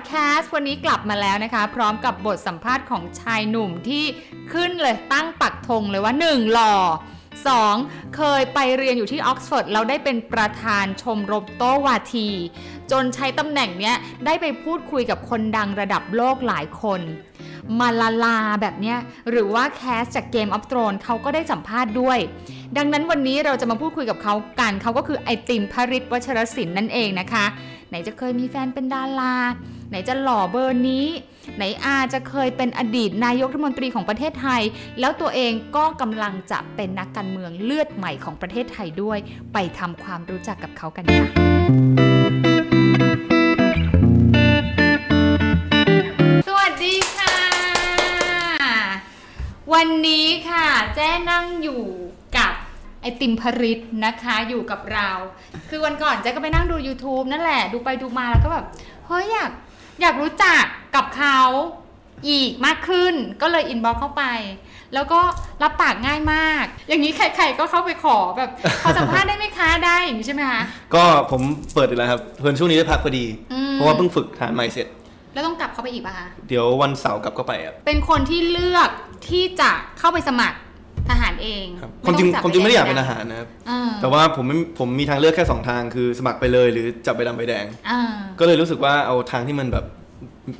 ดแคสต์วันนี้กลับมาแล้วนะคะ พร้อมกับบทสัมภาษณ์ของชายหนุ่มที่ขึ้นเลยตั้งปักธงเลยว่า 1. หล่อ 2. เคยไปเรียนอยู่ที่ออกซฟอร์ดเราได้เป็นประธานชมรมโต้วาที จนใช้ตำแหน่งเนี้ยได้ไปพูดคุยกับคนดังระดับโลกหลายคนมาลาลาแบบเนี้ยหรือว่าแคสจากเกมออฟ r ร n เขาก็ได้สัมภาษณ์ด้วย ดังนั้นวันนี้เราจะมาพูดคุยกับเขากันเขาก็คือไอติมพริษฐ์ วัชรสินธุนั่นเองนะคะ ไหนจะเคยมีแฟนเป็นดารา ไหนจะหล่อเบอร์นี้ ไหนอาจะเคยเป็นอดีตนายกรัฐมนตรีของประเทศไทย แล้วตัวเองก็กำลังจะเป็นนักการเมืองเลือดใหม่ของประเทศไทยด้วย ไปทำความรู้จักกับเขากันค่ะสวัสดีค่ะวันนี้ค่ะแจ้นั่งอยู่กับไอติมพริตนะคะอยู่กับเรา คือวันก่อนแจ้ก็ไปนั่งดู YouTube นั่นแหละ ดูไปดูมาแล้วก็แบบเฮ้ยอยาก อยากรู้จักกับเขาอีกมากขึ้นก็เลยอินบ็อกเข้าไป แล้วก็รับปากง่ายมาก อย่างนี้ใครๆก็เข้าไปขอแบบขอสัมภาษณ์ได้ไหมคะได้อย่างนี้ใช่ไหมคะก็ผมเปิดอีกแล้วครับเพื่อนช่วงนี้ได้พักพอดีอืมเพราะว่าเพิ่งฝึกฐานใหม่เสร็จ แล้วต้องกลับเข้าไปอีกป่ะคะเดี๋ยววันเสาร์กลับเข้าไปครับเป็นคนที่เลือกที่จะเข้าไปสมัคร ทหารเองครับความจริงไต้อความจริงไม่ได้อยากจับเป็นทใดหารนะครับอ่าแต่ว่าผมไม่ผมมีทางเลือกแค่สองทางคือสมัครไปเลยหรือจับใบดำใบแดงอ่าก็เลยรู้สึกว่าเอาทางที่มันแบบ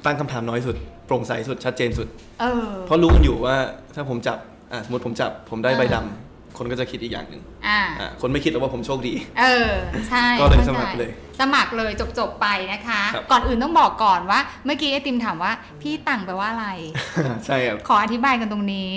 ตั้งคำถามน้อยสุดโปร่งใสสุดชัดเจนสุดเออเพราะรู้กันอยู่ว่าถ้าผมจับอะสมมติผมจับผมได้อ่าใบดำคนก็จะคิดอีกอย่างหนึ่งอ่าอะคนไม่คิดหรอกว่าผมโชคดี เออใช่ก็เลยข้าใจสมัครเลย สมัครเลยจบจบๆไปนะคะครับก่อนอื่นต้องบอกก่อนว่า เมื่อกี้ไอติมถามว่า พี่ต่างแปลว่าอะไร ใช่ครับขออธิบายกันตรงนี้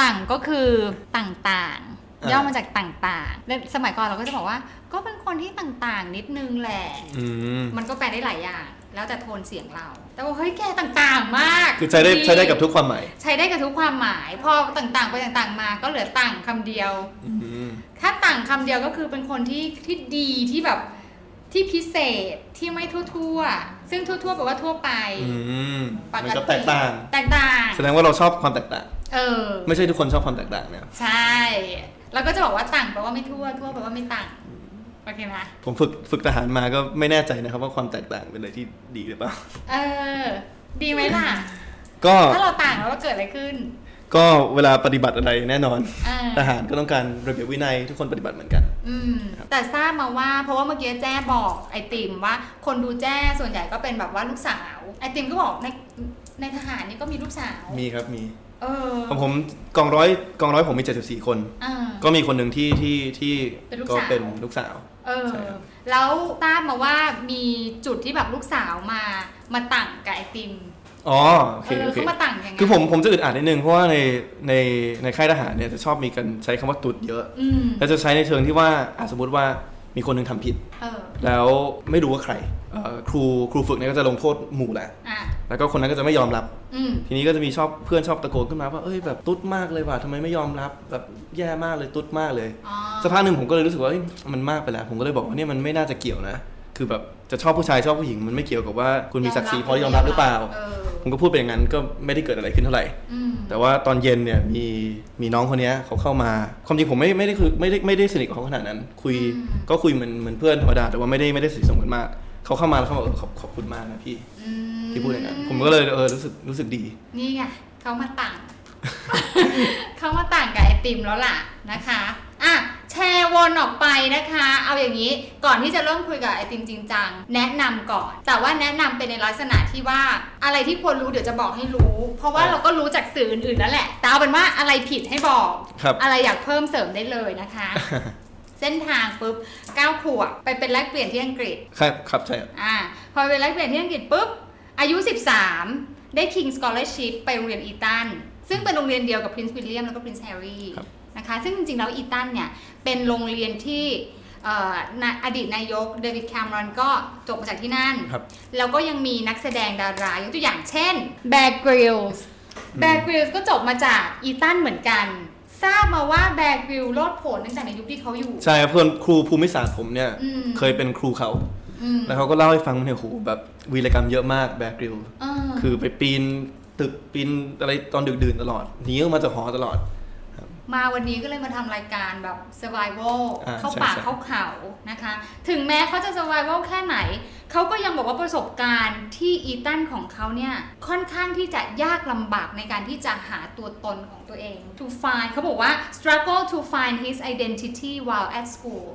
ต่างก็คือต่างๆอ่าย่อมาจากต่างๆและสมัยก่อนเราก็จะบอกว่า ก็เป็นคนที่ต่างๆ นิดนึงแหละอืมมันก็แปลได้หลายอย่าง แล้วแต่โทนเสียงเรา แต่ว่าเฮ้ยแกต่างๆมาก คือใช้ได้ใช้ได้กับทุกความหมาย ใช้ได้กับทุกความหมาย พอต่างๆ ไปต่างๆ มาก็เหลือต่างคำเดียวอืมถ้าต่างคำเดียวก็คือเป็นคนที่ที่ดีที่แบบที่พิเศษที่ไม่ทั่วๆ ซึ่งทั่วๆแปลว่าทั่วไปอืมปมันกก็ติแตกต่าง แตกต่าง แสดงว่าเราชอบความแตกต่าง เออ ไม่ใช่ทุกคนชอบความแตกต่างนะครับใช่แล้วก็จะบอกว่าต่างแปลว่าไม่ทั่วทั่วแปลว่าไม่ต่างโอเคไหมผมฝึกฝึกทหารมาก็ไม่แน่ใจนะครับ ว่าความแตกต่างเป็นอะไรที่ดีหรือเปล่า เออ ดีไหมล่ะ ก็ถ้าเราต่างแล้วว่าเกิดอะไรขึ้น ก็เวลาปฏิบัติอะไรแน่นอนเออทหารก็ต้องการระเบียบวินัยทุกคนปฏิบัติเหมือนกัน อืม แต่ทราบมาว่า เพราะว่าเมื่อกี้แจ้บอกไอติมว่า คนดูแจ้ส่วนใหญ่ก็เป็นแบบว่าลูกสาว ไอติมก็บอกในในทหารนี่ก็มีลูกสาว มีครับมีเออ ของผมกองร้อยกองร้อยผมมี74คนอ่าก็มีคนหนึ่งที่ที่ที่เป็นลูกก็สาวเป็นลูกสาว เออใช่ครับแล้วทราบมาว่ามีจุดที่แบบลูกสาวมามาต่างกับไอติมอ๋อโอเคเออโอเคเขามาต่างยังไงคือผมผมจะอึดอัดนิดนึงเพราะว่าในในในค่ายทหารเนี่ยจะชอบมีกันใช้คำว่าตุดเยอะอืมแล้วจะใช้ในเชิงที่ว่าอะสมมติว่า มีคนหนึงทำผิดเออแล้วไม่รู้ว่าใครเอ่อครูครูฝึกเนี่ยก็จะลงโทษหมู่แหละอะแล้วก็คนนั้นก็จะไม่ยอมรับอืมทีนี้ก็จะมีชอบเพื่อนชอบตะโกนขึ้นมาว่าเอ้ยแบบตุ๊ดมากเลยว่ะทำไมไม่ยอมรับแบบแย่มากเลยตุ๊ดมากเลยอ๋อสักพักหนึ่งผมก็เลยรู้สึกว่าเอ้ยมันมากไปแล้ว ผมก็เลยบอกว่าเนี่ยมันไม่น่าจะเกี่ยวนะ คือแบบ จะชอบผู้ชายชอบผู้หญิงมันไม่เกี่ยวกับว่าคุณมีศักดิ์ศรีพอยอมรับหรือเปล่าเออผมก็พูดไปอย่างนั้นก็ไม่ได้เกิดอะไรขึ้นเท่าไหร่อืมแต่ว่าตอนเย็นเนี่ยมีมีน้องคนเนี้ยเขาเข้ามา ความจริงผมไม่ไม่ได้คือไม่ได้ไม่ได้สนิทกับเขาขนาดนั้น คุยอืมก็คุยเหมือนเหมือนเพื่อนธรรมดาแต่ว่าไม่ได้ไม่ได้สนิทสนมกันมากเขาเข้ามาแล้วเขาบอกเออขอบขอบคุณมากนะพี่อืมที่พูดอย่างนั้นผมก็เลยเออรู้สึกรู้สึกดี นี่ไงเขามาต่างเขามาต่างกับไอติมแล้วล่ะนะคะ อะแชร์วนออกไปนะคะ เอาอย่างนี้ก่อนที่จะเริ่มคุยกับไอติมจริงจังแนะนำก่อน แต่ว่าแนะนำเป็นในลักษณะที่ว่าอะไรที่ควรรู้เดี๋ยวจะบอกให้รู้ เพราะว่าครับเราก็รู้จากสื่ออื่นๆนั่นแหละแต่เอาเป็นว่าอะไรผิดให้บอกครับอะไรอยากเพิ่มเสริมได้เลยนะคะ เส้นทางปุ๊บ9ขวบไปเป็นแลกเปลี่ยนที่อังกฤษครับครับใช่ครับอ่าพอไปแลกเปลี่ยนที่อังกฤษปุ๊บอายุ 13 ได้ King Scholarship ไปโรงเรียนอีตันซึ่งเป็นโรงเรียนเดียวกับ Prince William แล้วก็ Prince Harry ครับ นะคะ ซึ่งจริงๆแล้วอีตันเนี่ยเป็นโรงเรียนที่เอ่อนาอดีตนายกเดวิดแคมรอนก็จบมาจากที่นั่นครับแล้วก็ยังมีนักแสดงดารายกตัวอย่างเช่น Bear Grylls Bear Grylls ก็จบมาจากอีตันเหมือนกัน ทราบมาว่า Bear Grylls โลดโผนตั้งแต่ในยุคที่เขาอยู่ ใช่ครับเพื่อนครูภูมิศาสตร์ผมเนี่ยอืมเคยเป็นครูเขาอืมแล้วเขาก็เล่าให้ฟังว่าเนี่ยโหแบบวีรกรรมเยอะมากแบกริลเออคือไปปีนตึกปีนอะไรตอนดึกดื่นตลอดหนีออกมาจากหอตลอดครับ มาวันนี้ก็เลยมาทำรายการแบบ survival อ่าเข้าใช่ป่าใช่เข้าเขานะคะ ถึงแม้เขาจะ survival แค่ไหน เขาก็ยังบอกว่าประสบการณ์ที่อีตันของเขาเนี่ย ค่อนข้างที่จะยากลำบากในการที่จะหาตัวตนของตัวเอง to find เขาบอกว่า struggle to find his identity while at school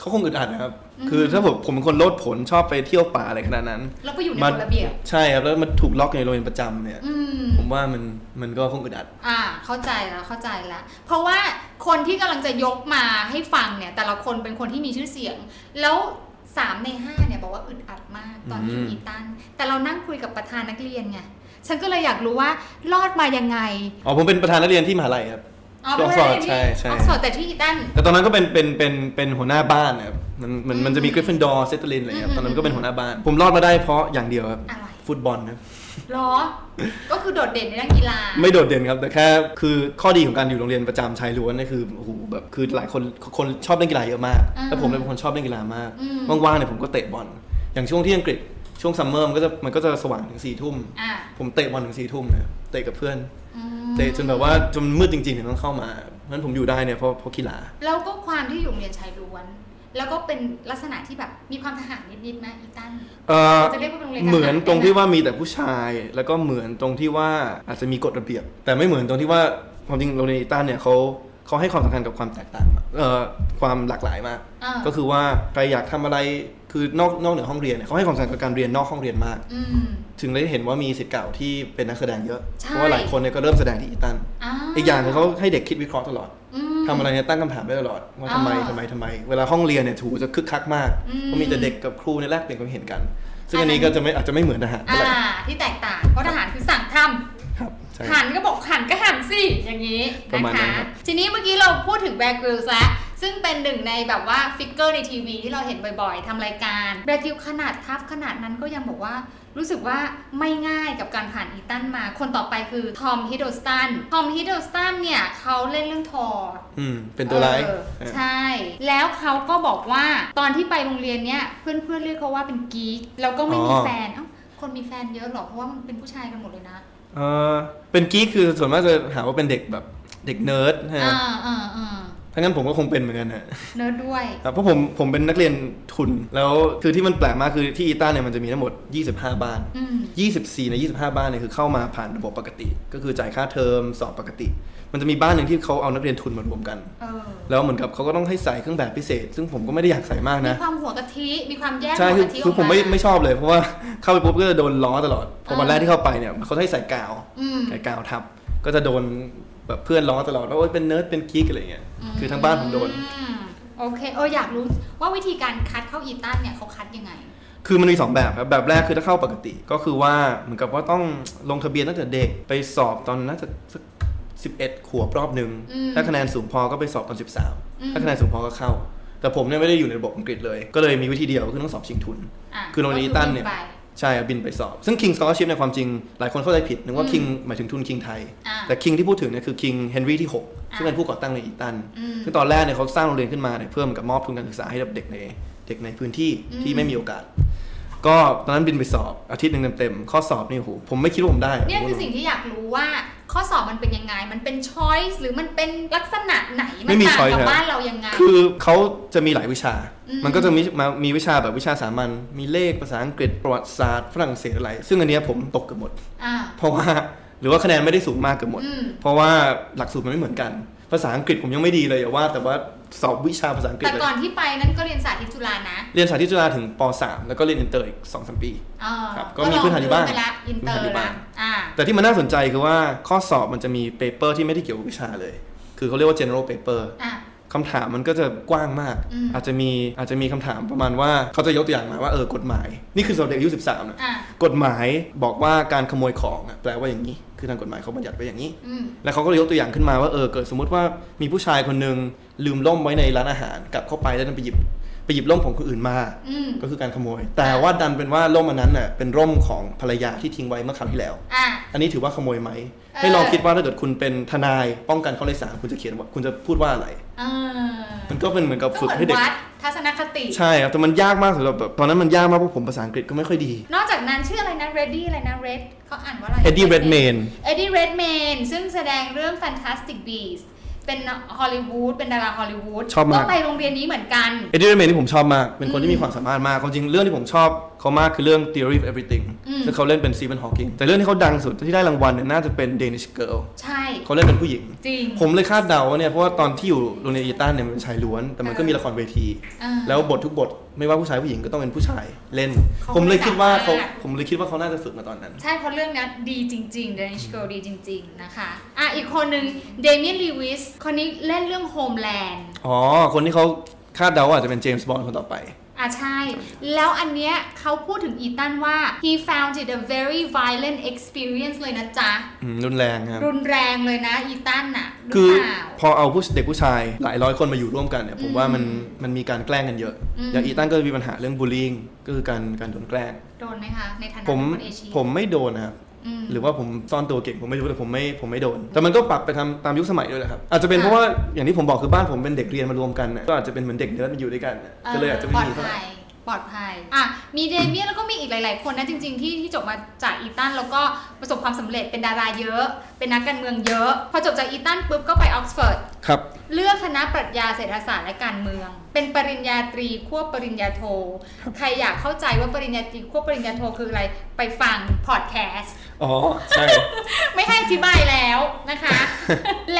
เขาคงอึดอัดนะครับอืมคือถ้าผมผมเป็นคนโลดผลชอบไปเที่ยวป่าอะไรขนาดนั้น แล้วก็อยู่ในมักฎระเบียบ ใช่ครับ แล้วมันถูกล็อกในโรงเรียนประจำเนี่ยอืมผมว่ามันมันก็คงอึดอัด อ่า เข้าใจแล้วเข้าใจแล้วเพราะว่าคนที่กำลังจะยกมาให้ฟังเนี่ย แต่ละคนเป็นคนที่มีชื่อเสียง แล้ว3ใน5เนี่ยบอกว่าอึดอัดมากตอนที่อยู่อืมอีตันแต่เรานั่งคุยกับประธานนักเรียนไงฉันก็เลยอยากรู้ว่ารอดมายังไง อ๋อผมเป็นประธานนักเรียนที่มหาลัยครับ อ๋อที่ไม่ได้ Oxford ใช่ใช่ออกฟอร์ดแต่ที่อีตันแต่ตอนนั้นก็เป็นเป็นเป็นเป็นหัวหน้าบ้านนะครับมันมันมันจะมีอืม Gryffindor Slytherin อะไรเงี้ยอืมตอนนั้นก็เป็นหัวหน้าบ้าน ผมรอดมาได้เพราะอย่างเดียวครับอะไรฟุตบอลครับหรอ ก็คือโดดเด่นในด้านกีฬา ไม่โดดเด่นครับ แต่แค่คือข้อดีของการอยู่โรงเรียนประจำชายล้วนนี่คือโอ้โหแบบคือหลายคนคนชอบเล่นกีฬาเยอะมากอ่าแล้วผมเนี่ยเป็นคนชอบเล่นกีฬามากอืมว่างๆเนี่ยผมก็เตะบอล อย่างช่วงที่อังกฤษช่วงซัมเมอร์มันก็จะมันก็จะสว่างถึงสี่ทุ่มอ่าผมเตะบอลถึงสี่ทุ่มนะครับเตะกับเพื่อนอืม เตะจนแบบว่าจนมืดจริงๆถึงต้องเข้ามาเพราะฉะนั้นผมอยู่ได้เนี่ยเพราะเพราะกีฬาแล้วก็ความที่อยู่โรงเรียนชายล้วน แล้วก็เป็นลักษณะที่แบบมีความทหารนิดๆไหมอีตันเอ่อจะเรียกว่าเป็นโรงเรียนทหารเหมือนตรงที่ได้ไหมว่ามีแต่ผู้ชาย แล้วก็เหมือนตรงที่ว่าอาจจะมีกฎระเบียบ แต่ไม่เหมือนตรงที่ว่าความจริงโรงเรียนอีตันเนี่ยเขาเขาให้ความสำคัญกับความแตกต่าง เอ่อความหลากหลายมากอ่าก็คือว่าใครอยากทำอะไร คือนอกนอกเหนือห้องเรียนเนี่ยเขาให้ความสำคัญกับการเรียนนอกห้องเรียนมาก อืม ถึงได้เห็นว่ามีศิษย์เก่าที่เป็นนักแสดงเยอะ ใช่ เพราะว่าหลายคนเนี่ยก็เริ่มแสดงที่อีตันาอีกอย่างหนึงเขาให้เด็กคิดวิเคราะห์ตลอดอืมทำอะไรเนี่ยตั้งคำถามได้ตลอดว่าทำไมอ่าทำไมทำไม เวลาห้องเรียนเนี่ยถูจะคึกคักมากอืมเพราะมีแต่เด็กกับครูเนี่ยแลกเปลี่ยนความเห็นกัน ซึ่งอันนั้นอันนี้ก็จะไม่อาจจะไม่เหมือนทหารเท่าไหร่อ่า ที่แตกต่าง เพราะทหารคือสั่งทำ ครับใช่ หันก็บอกหันก็หันสิ อย่างนี้ประมาณนั้นนะคะครับทีนี้เมื่อกี้เราพูดถึงแบ r ก r ิลส์แล้ว ซึ่งเป็นหนึ่งในแบบว่า figure ในทีวีที่เราเห็นบ่อยๆทำรายการแบ r ก r ิลขนาดทัฟขนาดนั้นก็ยังบอกว่ารู้สึกว่าไม่ง่ายกับการผ่านอีตันมา คนต่อไปคือทอมฮิด d ลสตัน ทอมฮิด d ลสตันเนี่ยเขาเล่นเรื่องทอร์อืม เป็นตัวร้ายเออเออใช่ แล้วเขาก็บอกว่าตอนที่ไปโรงเรียนเนี่ยเพื่อนๆเรียกเขาว่าเป็น geek แล้วก็ไม่มีแฟน เอ้า คนมีแฟนเยอะหรอ เพราะว่ามันเป็นผู้ชายกันหมดเลยนะ เออเป็น geek คือส่วนมากจะหาว่าเป็นเด็กแบบเด็กเนิร์ดนะฮะอ่าอ่าอ่า ถ้างั้นผมก็คงเป็นเหมือนกันนะเนิร์ดด้วยครับเพราะผมผมเป็นนักเรียนทุน แล้วคือที่มันแปลกมากคือที่อีตันเนี่ยมันจะมีทั้งหมด 25 บ้านอืม24 ใน 25 บ้านเนี่ยคือเข้ามาผ่านระบบปกติ ก็คือจ่ายค่าเทอมสอบปกติ มันจะมีบ้านหนึ่งที่เขาเอานักเรียนทุนมารวมกันเออแล้วเหมือนกับเขาก็ต้องให้ใส่เครื่องแบบพิเศษ ซึ่งผมก็ไม่ได้อยากใส่มากมีนะความหัวกะทิมีความแยกใช่หัวคือกะทิคือผมไม่ไม่ชอบเลยเพราะว่าเข้าไปปุ๊บก็จะโดนล้อตลอดพอวันอ่าแรกที่เข้าไปเนี่ยเขาให้ใส่กาวอืมใส่กาวทับก็จะโดน แบบเพื่อนล้อตลอดว่าโอ๊ยเป็นเนิร์ดเป็น geek อะไรเงี้ยคือทั้งบ้านผมโดนอืมโอเคเอออยากรู้ว่าวิธีการคัดเข้าอีตันเนี่ยเขาคัดยังไง คือมันมีสองแบบครับแบบแรกคือถ้าเข้าปกติ ก็คือว่าเหมือนกับว่าต้องลงทะเบียนตั้งแต่เด็กไปสอบตอนน่าจะสักสิบเอ็ดขวบรอบหนึ่งอืมถ้าคะแนนสูงพอก็ไปสอบตอนสิบสามอืมถ้าคะแนนสูงพอก็เข้า แต่ผมเนี่ยไม่ได้อยู่ในระบบอังกฤษเลย ก็เลยมีวิธีเดียวคือต้องสอบชิงทุนอะคือโรงเรียนอีตันเนี่ยก็คือบิไป ใช่ครับบินไปสอบ ซึ่ง King Scholarship ในยความจริงหลายคนเข้าใจผิด นึกว่าอืม King หมายถึงทุน King ไทยอ่าแต่ King ที่พูดถึงเนี่ยคือ King Henry ที่6อ่าซึ่งเป็นผู้ก่อตั้งในอีตันอืมคือตอนแรกเนี่ยเขาสร้างโรงเรียนขึ้นมาเนี่ยเพื่อเหมือนกับมอบทุนการศึกษาให้กับเด็กในเด็กในพื้นที่อืมที่ไม่มีโอกาส ก็ตอนนั้นบินไปสอบอาทิตย์หนึ่งเต็มๆข้อสอบนี่โอ้โหผมไม่คิดว่าผมได้เนี่ยคือสิ่งที่อยากรู้ว่าข้อสอบมันเป็นยังไง มันเป็นช้อยส์หรือมันเป็นลักษณะไหนมัไม่มีต่าง choice กับครับบ้านเรายังไง คือเขาจะมีหลายวิชาอืมมันก็จะมีมามีวิชาแบบวิชาสามัญมีเลขภาษาอังกฤษประวัติศาสตร์ฝรั่งเศสอะไร ซึ่งอันเนี้ยผมตกเกือบหมดอ่าเพราะว่าหรือว่าคะแนนไม่ได้สูงมากเกือบหมดอืมเพราะว่าหลักสูตรมันไม่เหมือนกัน ภาษาอังกฤษผมยังไม่ดีเลยอย่าว่า แต่ว่าสอบวิชาภาษาอังกฤษแต่เลยก่อนที่ไปนั้นก็เรียนสาธิตจุฬานะ เรียนสาธิตจุฬาถึงป .3 แล้วก็เรียนอินเตอร์อีกสองปีอ่าครับก็มีพื้นฐานอยู่บ้างไปละอินเตอร์มีพื้นฐานอยู่บ้างละอ่าแต่ที่มันน่าสนใจคือว่าข้อสอบมันจะมี paper ที่ไม่ได้เกี่ยวกับวิชาเลย คือเขาเรียกว่า general paper อะคำถามมันก็จะกว้างมากอืมอาจจะมีอาจจะมีคำถามประมาณว่าเขาจะยกตัวอย่างมาว่าเออกฎหมาย นี่คือสำหรับเด็กอายุ13นะอะกฎหมายบอกว่าการขโมยของอะแปลว่าอย่างนี้ คือทางกฎหมายเขาบัญญัติไว้อย่างนี้อืมแล้วเขาก็เลยยกตัวอย่างขึ้นมาว่าเออเกิดสมมติว่ามีผู้ชายคนหนึ่งลืมล่มไว้ในร้านอาหารกลับเข้าไปแล้วดันไปหยิบไปหยิบล่มของคนอื่นมาอืมก็คือการขโมย แต่ว่าดันเป็นว่าล่มอันนั้นน่ะเป็นร่มของภรรยาที่ทิ้งไว้เมื่อคราวที่แล้วอะอันนี้ถือว่าขโมยไหมเออให้ลองคิดว่าถ้าเกิดคุณเป็นทนายป้องกันข้อเลยสามคุณจะเขียนว่าคุณจะพูดว่าอะไรอ่า มันก็เป็นเหมือนกับก็ฝึกเหมือให้นเด็กวัดทัศนคติ ใช่ครับแต่มันยากมากสำหรับแบบตอนนั้นมันยากมากเพราะผมภาษาอังกฤษก็ไม่ค่อยดี นอกจากนั้นชื่ออะไรนะ Ready อะไรนะ Red เขาอ่านว่าอะไร Eddie Redmayne เอ็ดดี้เรดเมนซึ่งแสดงเรื่อง Fantastic Beasts เป็นฮอลลีวูดเป็นดาราฮอลลีวูดชอบมากก็ไปโรงเรียนนี้เหมือนกันเอ็ดดี้เรเมนที่ผมชอบมาก เป็นคนอืที่มีความสามารถมากความจริงเรื่องที่ผมชอบ เขามากคือเรื่อง Theory of Everything อืมซึ่งเขาเล่นเป็น Stephen Hawking แต่เรื่องที่เขาดังสุดที่ได้รางวัลเนี่ยน่าจะเป็น Danish Girl ใช่เขาเล่นเป็นผู้หญิง จริง ผมเลยคาดเดาว่าเนี่ยเพราะว่าตอนที่อยู่โรงเรียนอีตันเนี่ยมันเป็นชายล้วน แต่มันก็มีละครเวทีอ่าแล้วบททุกบทไม่ว่าผู้ชายผู้หญิงก็ต้องเป็นผู้ชายเล่นเขาผมเลยคิดว่าเขาไม่สามารถผมเลยคิดว่าเขาน่าจะฝึกมาตอนนั้น ใช่เพราะเรื่องนี้ดีจริงๆ Danish Girl ดีจริง ๆ นะคะอะอีกคนหนึ่งเดเมียนลีวิสคนนี้เล่นเรื่อง Homeland อ๋อคนที่เขาคาดเดาว่าอาจจะเป็นเจมส์บอนด์คนต่อไป อะใช่ แล้วอันเนี้ยเขาพูดถึงอีตันว่า he found it a very violent experience เลยนะจ๊ะ อืมรุนแรงครับ รุนแรงเลยนะอีตันน่ะหรืคือเปล่า พอเอาผู้เด็กผู้ชายหลายร้อยคนมาอยู่ร่วมกันเนี่ยผมอืมว่ามันมันมีการแกล้งกันเยอะ อืม อย่างอีตันก็จะมีปัญหาเรื่องบูล l ิ n งก็คือการการโดนแกล้ง โดนไหมคะ ในฐานะผมคนเอเชียผมไม่โดนนะครับม หรือว่าผมซ่อนตัวเก่งผมไม่รู้แต่ผมไม่ผมไม่โดน แต่มันก็ปรับไปทำตามยุคสมัยด้วยแหละครับอาจจะเป็นเพราะว่าอย่างที่ผมบอกคือบ้านผมเป็นเด็กเรียนมารวมกันน่ะก็อาจจะเป็นเหมือนเด็กเนิร์ดมาอยู่ด้วยกันน่ะก็เลยอาจจะไม่มีปลอเท่าดไหร่ภัย ปลอดภัย อะ มีเดเมียนแล้วก็มีอีกหลาย ๆ คนนะจริง ๆ ที่ที่จบมาจากอีตันแล้วก็ประสบความสำเร็จเป็นดาราเยอะ เป็นนักการเมืองเยอะ พอจบจากอีตันปุ๊บก็ไปออกซฟอร์ด ครับ เลือกคณะปรัชญาเศรษฐศาสตร์และการเมือง เป็นปริญญาตรีควบปริญญาโท ใครอยากเข้าใจว่าปริญญาตรีควบปริญญาโทคืออะไร ไปฟังพอดแคสต์ อ๋อ ใช่ ไม่ให้อธิบายแล้วนะคะแ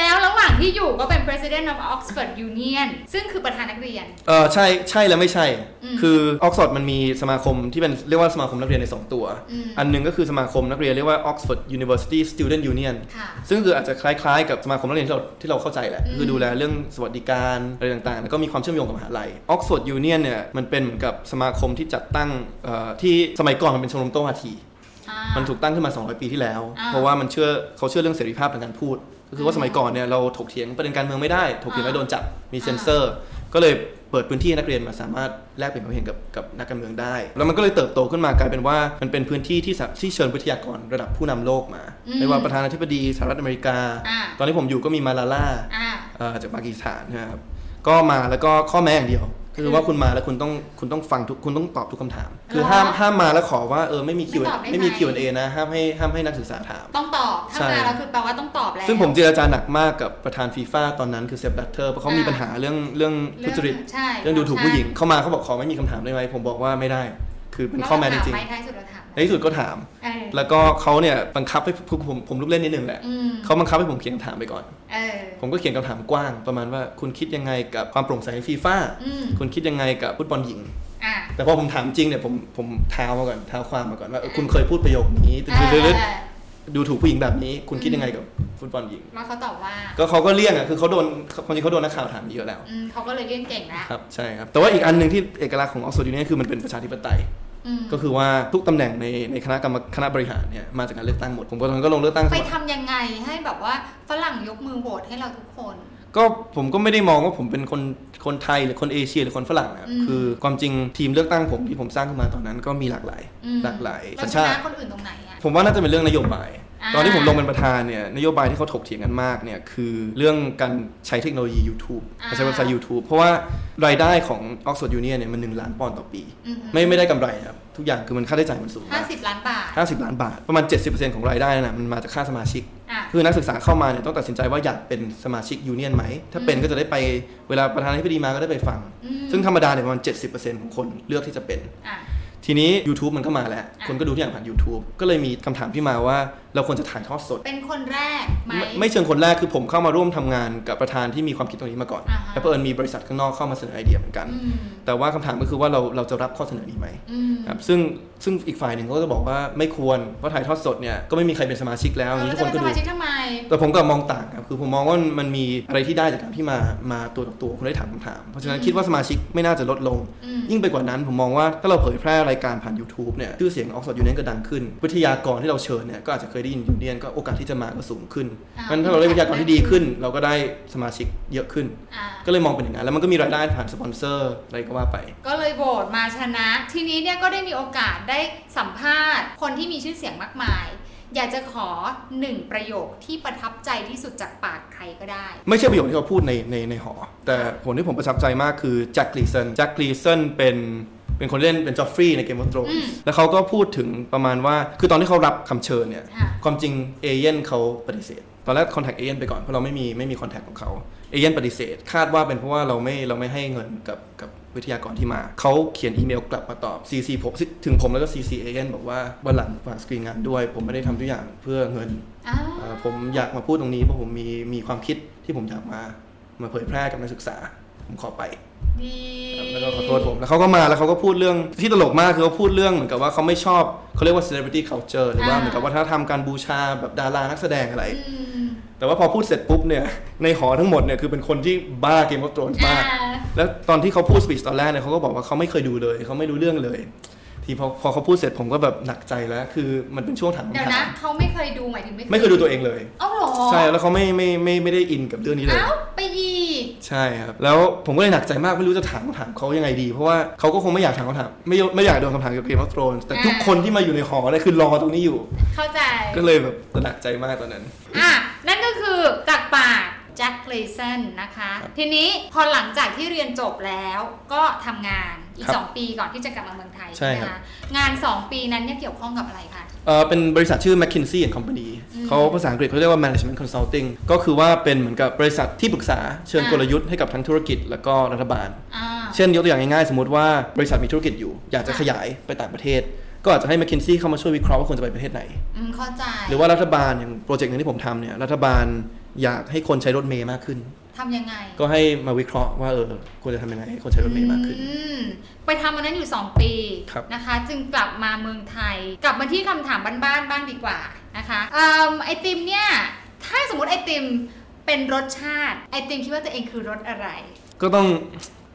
ล้วระหว่าง ที่อยู่ก็เป็น president of Oxford Union ซึ่งคือประธานนักเรียน เออใช่ใช่และไม่ใช่อืมคือออกซฟอร์ดมันมีสมาคมที่เป็นเรียกว่าสมาคมนักเรียนใน 2 ตัวอืมอันหนึงก็คือสมาคมนักเรียนเรียกว่า Oxford University Student Union ค่ะซึ่งคืออาจจะคล้ายๆ กับสมาคมนักเรียนที่เราที่เราเข้าใจแหละอืมคือดูแลเรื่องสวัสดิการอะไรต่างๆ แล้วก็มีความเชื่อมโยงกับมหาลัย Oxford Union เนี่ยมันเป็นเหมือนกับสมาคมที่จัดตั้งเอ่อที่สมัยก่อนมันเป็นชมรมโต้วาทีอ่ามันถูกตั้งขึ้นมา 200 ปีที่แล้วอ่าเพราะว่ามันเชื่อเขาเชื่อเรื่องเสรีภาพทางการพูด ก็คือว่าสมัยก่อนเนี่ยเราถกเถียงประเด็นการเมืองไม่ได้ถกเถียงแล้วโดนจับมีเซ็นเซอร์ ก็เลยเปิดพื้นที่ให้นักเรียนมาสามารถแลกเปลี่ยนความเห็นกับกับนักการเมืองได้ แล้วมันก็เลยเติบโตขึ้นมากลายเป็นว่ามันเป็นพื้นที่ที่สาที่เชิญวิทยากรระดับผู้นำโลกมาอืมไม่ว่าประธานาธิบดีสหรัฐอเมริกาอ่าตอนที่ผมอยู่ก็มีมาลาล่าอ่าเอ่อจากปากีสถานนะครับก็มาแล้วก็ข้อแม้อย่างเดียวคือว่าคุณมาแล้วคุณต้องคุณต้องฟังทุกคุณต้องตอบทุกคำถาม คือเหรอห้ามห้ามมาแล้วขอว่าเออไม่มี Q ไม่ตอบได้ไม่มีไหม Q&A นะห้ามให้ห้ามให้นักศึกษาถาม ต้องตอบถ้าใช่มาแล้วคือแปลว่าต้องตอบ แล้ว ซึ่งผมเจรจาหนักมากกับประธานฟีฟ่าตอนนั้นคือ Sepp Blatter เพราะเขามีอ่าปัญหาเรื่องเรื่องเรื่ทุจริตใช่เรื่องดูถูกผู้หญิงเข้ามาเขาบอกขอไม่มีคำถามได้ไหมผมบอกว่าไม่ได้ คือเป็นข้อแม้จริงไม่ท้ายสุดเราถามๆในที่สุดก็ถามเออแล้วก็เขาเนี่ยบังคับให้ผมผมผมลูกเล่นนิดนึงแหละอืมเขาบังคับให้ผมเขียนคำถามไปก่อนเออผมก็เขียนคำถามกว้าง ประมาณว่าคุณคิดยังไงกับความโปร่งใสในฟีฟ่าอืมคุณคิดยังไงกับฟุตบอลหญิงอ่าแต่พอผมถามจริงเนี่ยผมผมเท้ามาก่อนเท้าความมาก่อนว่าเออคุณเคยพูดประโยคนี้เออหรือเออ ดูถูกผู้หญิงแบบนี้ คุณคิดยังไงกับฟุตบอลหญิงแล้วเขาตอบว่า ก็เขาก็เลี่ยงอะคือเขาโดนความจริงเขาโดนนักข่าวถามเยอะแล้วอืมเขาก็เลยเลี่ยงเก่งแล้วครับใช่ครับแต่ว่าอีกอันหนึ่งที่เอกลักษณ์ของออกซฟอร์ดยูเนี่ยนคือมันเป็นประชาธิปไตยอืมก็คือว่าทุกตำแหน่งในในคณะกรรมคณะบริหารเนี่ยมาจากการเลือกตั้งหมดผมก็ตอนนั้นก็ลงเลือกตั้งสไปมัครทำยังไงให้แบบว่าฝรั่งยกมือโหวตให้เราทุกคนก็ผมก็ไม่ได้มองว่าผมเป็นคนคนไทยหรือคนเอเชียหรือคนฝรั่งนะครับอืมคือความจริงทีมเลือกตั้งผมที่ผมสร้างขึ้นมาตอนนั้นก็มีหลากหลายอืมหลากหลายเราสัญชชานะติคนอื่นตรงไหนอะผมว่าน่าจะเป็นเรื่องนโยบายอ่า ตอนที่ผมลงเป็นประธานเนี่ยนโยบายที่เขาถกเถียงกันมากเนี่ยคือเรื่องการใช้เทคโนโลยี YouTube อ่าใช้เว็บไซต์ YouTube เพราะว่ารายได้ของ Oxford Union เนี่ยมัน 1 ล้านปอนด์ต่อปีอืมไม่ไม่ได้กำไรนะครับ ทุกอย่างคือมันค่าใช้จ่ายมันสูงห้ามากสิบล้านบาท 50 ล้านบาท ประมาณ 70%ของรายได้นะมันมาจากค่าสมาชิกอะคือนักศึกษาเข้ามาเนี่ยต้องตัดสินใจว่าอยากเป็นสมาชิกยูเนียนไหม ถ้าเป็นอืมก็จะได้ไปเวลาประธานาธิบดีมาก็ได้ไปฟังอืมซึ่งธรรมดาเนี่ยประมาณ 70%ของคนเลือกที่จะเป็นอะทีนี้ YouTube มันก็มาแล้วอะคนก็ดูทุกอย่างผ่าน YouTube ก็เลยมีคำถามที่มาว่าเราควรจะถ่ายทอดสด เป็นคนแรกไหมไม่ไม่เชิงคนแรกคือผมเข้ามาร่วมทำงานกับประธานที่มีความคิดตรงนี้มาก่อนอ่าฮะแล้วเผอิญมีบริษัทข้างนอกเข้ามาเสนอไอเดียเหมือนกันอืมแต่ว่าคำถามก็คือว่าเราเราจะรับข้อเสนอนี้ไหมอืมครับซึ่งซึ่งอีกฝ่ายหนึ่งเขาก็จะบอกว่าไม่ควรเพราะถ่ายทอดสดเนี่ยก็ไม่มีใครเป็นสมาชิกแล้วอย่างนี้ทุกคนก็จะดูเป็นสมาชิกทำไมแต่ผมก็มองต่างครับคือผมมองว่ามันมีอะไรที่ได้จากการที่มามาตัวต่อตัวคุณได้ถามคำถาม เพราะฉะนั้นอืมคิดว่าสมาชิกไม่น่าจะลดลงอืมยิ่งไปกว่านั้นผมมองว่าถ้าเราเผยแพร่รายการผ่าน YouTube เนี่ยชื่อเสียงออกซฟอร์ดยูเนียนก็ดังขึ้น วิทยากรที่เราเชิญเนี่ยก็อาจจะเคยได้ยินยูเนียนก็โอกาสที่จะมาก็สูงขึ้นอ่าเพราะฉะนั้นถ้าเราได้วิทยากรที่ดีขึ้น เราก็ได้สมาชิกเยอะขึ้นอะก็เลยมองเป็นอย่างนั้นแล้วมันก็มีรายได้ผ่านสปอนเซอร์อะไรก็ว่าไป ก็เลยโหวตมาชนะ ทีนี้เนี่ยก็ได้มีโอกาสได้สัมภาษณ์ คนที่มีชื่อเสียงมากมาย อยากจะขอหนึ่งประโยคที่ประทับใจที่สุดจากปากใครก็ได้ ไม่ใช่ประโยคที่เขาพูดในในในหอ แต่ผลที่ผมประทับใจมากคือ Jack Gleeson Jack Gleeson เป็น เป็นคนเล่นเป็น Joffrey ในเกม of อ h r o n อื e มแล้วเขาก็พูดถึงประมาณว่า คือตอนที่เขารับคำเชิญเนี่ยค่ะความจริงเอเย่นเขาปฏิเสธ ตอนแรก contact agent ไปก่อนเพราะเราไม่มีไม่มี contact ของเขา agent ปฏิเสธ คาดว่าเป็นเพราะว่าเราไม่เราไม่ให้เงินกับกับวิทยากรที่มา เขาเขียนอีเมลกลับมาตอบ CC ผมถึงผมแล้วก็ CC เอเจนต์บอกว่าวันหลังฝากสกรีนงานด้วย ผมไม่ได้ทำทุกอย่างเพื่อเงินอ่าเอ่อผมอยากมาพูดตรงนี้เพราะผมมีมีความคิดที่ผมอยากมามาเผยแพร่กับนักศึกษา ผมขอไป ดีแล้วก็ขอโทษผมแล้วเขาก็มาแล้วเขาก็พูดเรื่องที่ตลกมากคือเขาพูดเรื่องเหมือนกับว่าเขาไม่ชอบเขาเรียกว่า celebrity culture หรือว่าเหมือนกับวัฒนธรรมการบูชาแบบดารานักแสดงอะไรอืมแต่ว่าพอพูดเสร็จปุ๊บเนี่ยในหอทั้งหมดเนี่ยคือเป็นคนที่บ้าเกม of Thrones มากอ่าแล้วตอนที่เขาพูดสปีชตอนแรกเนี่ยเขาก็บอกว่าเขาไม่เคยดูเลยเขาไม่รู้เรื่องเลย ทีพอพอเขาพูดเสร็จผมก็แบบหนักใจแล้วคือมันเป็นช่วงถามเดี๋ยวคำถานะมเขาไม่เคยดูหมายถึงไม่ไม่เคยดูตัวเองเลย เอ้าเหรอใช่แล้วเขาไม่ไม่ไม่ไม่ได้อินกับเรื่องนี้เลย เอ้าไปอีก ใช่ครับ แล้วผมก็เลยหนักใจมากไม่รู้จะถามคำถามเขายังไงดี เพราะว่าเขาก็คงไม่อยากถามคำถามไม่ไม่อยากโดนคำถามเกี่ยวกับเกม of Thrones แต่ทุกคนที่มาอยู่ในหอเนี่ยคือรอตรงนี้อยู่ เข้าใจ ก็เลยแบบหนักใจมากตอนนั้น อะ นั่นก็คือจากปาก แจ็คเลสันนะคะครับทีนี้พอหลังจากที่เรียนจบแล้วก็ทำงานอีกครับ2ปีก่อนที่จะกลับมาเมืองไทยใช่ไหมครับคะงาน 2 ปีนั้นเนี่ยเกี่ยวข้องกับอะไรคะเออเป็นบริษัทชื่อ McKinsey and Company อืมเขาภาษาอังกฤษเขาเรียกว่า Management Consulting ก็คือว่าเป็นเหมือนกับบริษัทที่ปรึกษาเชิงอ่ากลยุทธ์ให้กับทั้งธุรกิจแล้วก็รัฐบาลอ่าเช่นยกตัวอย่างง่ายๆ สมมติว่าบริษัทมีธุรกิจอยู่ อยากจะอ่าขยายไปต่างประเทศ ก็อาจจะให้ McKinsey เข้ามาช่วยวิเคราะห์ว่าควรจะไปประเทศไหนอืมเข้าใจหรือว่ารัฐบาลอย่างโปรเจกต์หนึงที่ผมทำเนี่ยรัฐบาล อยากให้คนใช้รถเมย์มากขึ้นทำยังไง ก็ให้มาวิเคราะห์ว่าเออควรจะทำยังไงให้คนใช้รถเมย์มากขึ้นอืมไปทำอันนั้นอยู่ 2 ปีครับนะคะ จึงกลับมาเมืองไทย กลับมาที่คำถามบ้านๆบ้างดีกว่านะคะเอิ่มไอติมเนี่ย ถ้าสมมติไอติมเป็นรสชาติ ไอติมคิดว่าตัวเองคือรสอะไร ก็ต้อง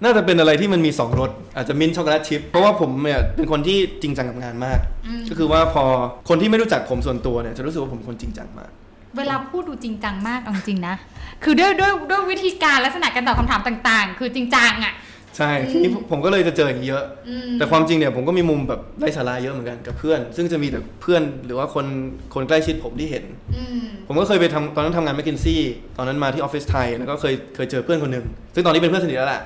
น่าจะเป็นอะไรที่มันมี 2รสอาจจะมิ้นท์ช็อกโกแลตชิพเพราะว่าผมเนี่ยเป็นคนที่จริงจังกับงานมากอืมก็คือว่าพอคนที่ไม่รู้จักผมส่วนตัวเนี่ยจะรู้สึกว่าผมเป็นคนจริงจังมาก เวลาพูดดูจริงจังมากเอาจริงๆนะ คือด้วยด้วยด้วยวิธีการลักษณะการตอบคำถามต่างๆ คือจริงจังอะใช่ทีนี้ผมก็เลยจะเจออย่างนี้เยอะอืมแต่ความจริงเนี่ยผมก็มีมุมแบบไร้สาระเยอะเหมือนกันกับเพื่อน ซึ่งจะมีแต่เพื่อนหรือว่าคนคนใกล้ชิดผมที่เห็นอืมผมก็เคยไปทำตอนนั้นทำงานแมคคินซี่ ตอนนั้นมาที่ออฟฟิศไทย แล้วก็เคยเคยเจอเพื่อนคนหนึ่งซึ่งตอนนี้เป็นเพื่อนสนิทแล้วแหละ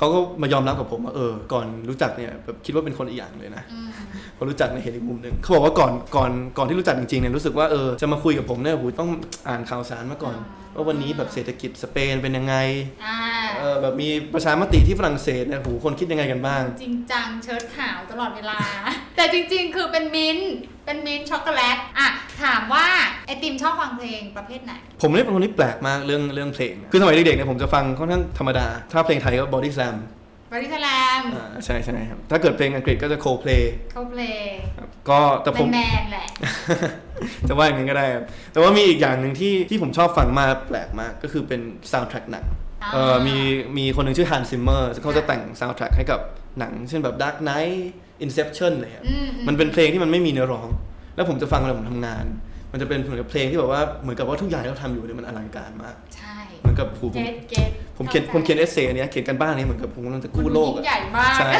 เออเขาก็มายอมรับกับผมว่าเออ ก่อนรู้จักเนี่ยแบบคิดว่าเป็นคนอีกอย่างเลยนะอืมพอรู้จักในยเห็นอีกมุมหนึ่งเขาบอกว่าก่อนก่อนก่อนที่รู้จักจริงๆเนี่ยรู้สึกว่าเออจะมาคุยกับผมเนี่ยโหต้องอ่านข่าวสารมาก่อนว่าวันนี้แบบเศรษฐกิจสเปนเป็นยังไงอ่าเออแบบมีประชามติที่ฝรั่งเศสเนี่ยโหคนคิดยังไงกันบ้าง จริงจังเชิ้ตขาวตลอดเวลา แต่จริงๆ คือเป็นมิ้นท์เป็นมิ้นท์ช็อกโกแลตอะถามว่าไอติมชอบฟังเพลงประเภทไหน ผมเนี่ยเป็นคนที่แปลกมากเรื่องเรื่องเพลง คือสมัยเด็กๆเนี่ยผมจะฟังค่อนข้างธรรมดา ถ้าเพลงไทยก็ Body Slam Body Slam อ่าใช่ใช่ครับ ถ้าเกิดเพลงอังกฤษก็จะ Coldplay เขาเพลงครับก็แต่ผมแมนๆแหละ จะว่าอย่างนั้นก็ได้ครับ แต่ว่ามีอีกอย่างหนึ่งที่ที่ผมชอบฟังมากแปลกมาก ก็คือเป็นซาวด์แทร็กหนังอ่าเออมีมีคนหนึ่งชื่อ Hans Zimmer เขาจะแต่งซาวด์แทร็กให้กับหนัง เช่นแบบ Dark Knight Inception อะไรอย่างอืเงี้ยอืมันเป็นเพลงที่มันไม่มีเนื้อร้อง แล้วผมจะฟังเวลาผมทำงาน มันจะเป็นเหมือนกับเพลงที่แบบว่าเหมือนกับว่าทุกอย่างที่เราทำอยู่เนี่ยมันอลังการมาก ใช่ เหมือนกับโหผม get get ผมเขียนผมเขียน essay อันเนี้ยเขียนการบ้านนี้เหมือนกับผมกำลังจะกู้โลกมันอะยิ่งใหญ่มากใช่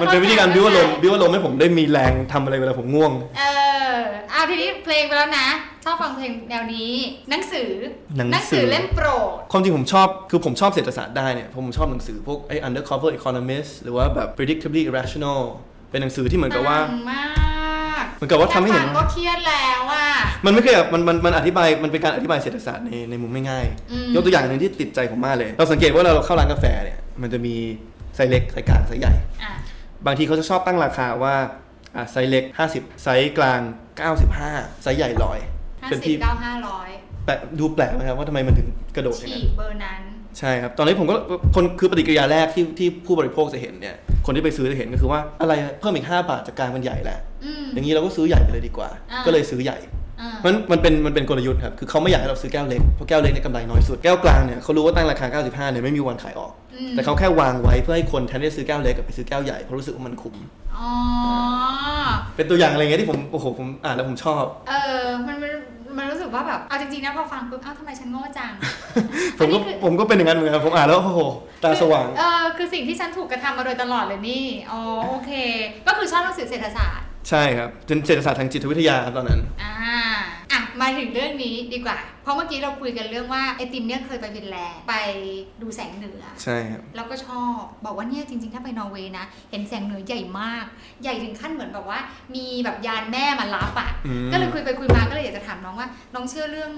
มันเป็นวิธีการบิวอารมณ์บิวอารมณ์ให้ผมได้มีแรงทำอะไรเวลาผมง่วง เออเอาทีนี้เพลงไปแล้วนะ ชอบฟังเพลงแนวนี้หนังสือหนังสือเล่มโปรดความจริงผมชอบคือผมชอบเศรษฐศาสตร์ได้เนี่ยผมชอบหนังสือพวกไอ้ undercover economist หรือว่าแบบ predictably irrational เป็นหนังสือที่เหมือนกับว่าดังมาก เหมือนกับว่าทำให้เห็นแค่ฟังว่าก็เครียดแล้วอะมันไม่เคยแบบมันมันมันอธิบายมันเป็นการอธิบายเศรษฐศาสตร์ในในมุมไม่ง่ายอืมยกตัวอย่างหนึ่งที่ติดใจผมมากเลย เราสังเกตว่าเราเข้าร้านกาแฟเนี่ยมันจะมีไซส์เล็กไซส์กลางไซส์ใหญ่อะบางทีเขาจะชอบตั้งราคาว่าอะไซส์เล็ก 50 ไซส์กลาง 95 ไซส์ใหญ่ร้อยห้าเป็นสิบที่เก้าห้าร้อยแปลกดูแปลกไหมครับว่าทำไมมันถึงกระโดดอย่างฉีนั้นกเบอร์นั้น ใช่ครับตอนนี้ผมก็คนคือปฏิกิริยาแรกที่ที่ผู้บริโภคจะเห็นเนี่ยคนที่ไปซื้อจะเห็นก็คือว่าอะไรเพิ่มอีก 5 บาทจากกลางเป็นใหญ่แหละอืมอย่างนี้เราก็ซื้อใหญ่ไปเลยดีกว่าอ่าก็เลยซื้อใหญ่อ่ามันมันเป็นมันเป็นกลยุทธ์ครับ คือเขาไม่อยากให้เราซื้อแก้วเล็ก เพราะแก้วเล็กเนี่ยกำไรน้อยสุด แก้วกลางเนี่ยเขารู้ว่าตั้งราคา 95 เนี่ยไม่มีวันขายออกอืมแต่เขาแค่วางไว้เพื่อให้คนแทนที่จะซื้อแก้วเล็กกับไปซื้อแก้วใหญ่เพราะรู้สึกว่ามันคุ้มอ๋อเป็นตัวอย่างอะไรเงี้ยที่ผมโอ้โหผมอ่านแล้วผมชอบ เออมัน มันมันรู้สึกว่าแบบเอาจริงๆนะพอฟังปุ๊บเอ้าทำไมฉันโง่จังผมก็อันนี้คือผมก็เป็นอย่างนั้นเหมือนกันผมอ่านแล้วโอ้โหตาสว่างเออคือสิ่งที่ฉันถูกกระทำมาโดยตลอดเลยนี่อ๋อโอเค ก็คือชอบหนังสือเศรษฐศาสตร์ ใช่ครับเป็นเศรษฐศาสตร์ทางจิตวิทยาครับตอนนั้น อ่าอะมาถึงเรื่องนี้ดีกว่า เพราะเมื่อกี้เราคุยกันเรื่องว่าไอติมเนี่ยเคยไปฟินแลนด์ไปดูแสงเหนือ ใช่ครับ แล้วก็ชอบบอกว่าเนี่ยจริงๆ ถ้าไปนอร์เวย์นะ เห็นแสงเหนือใหญ่มาก ใหญ่ถึงขั้นเหมือนแบบว่า มีแบบยานแม่มารับอะอืม ก็เลยคุยไปคุยมาก็เลยอยากจะถามน้องว่า น้องเชื่อเรื่อง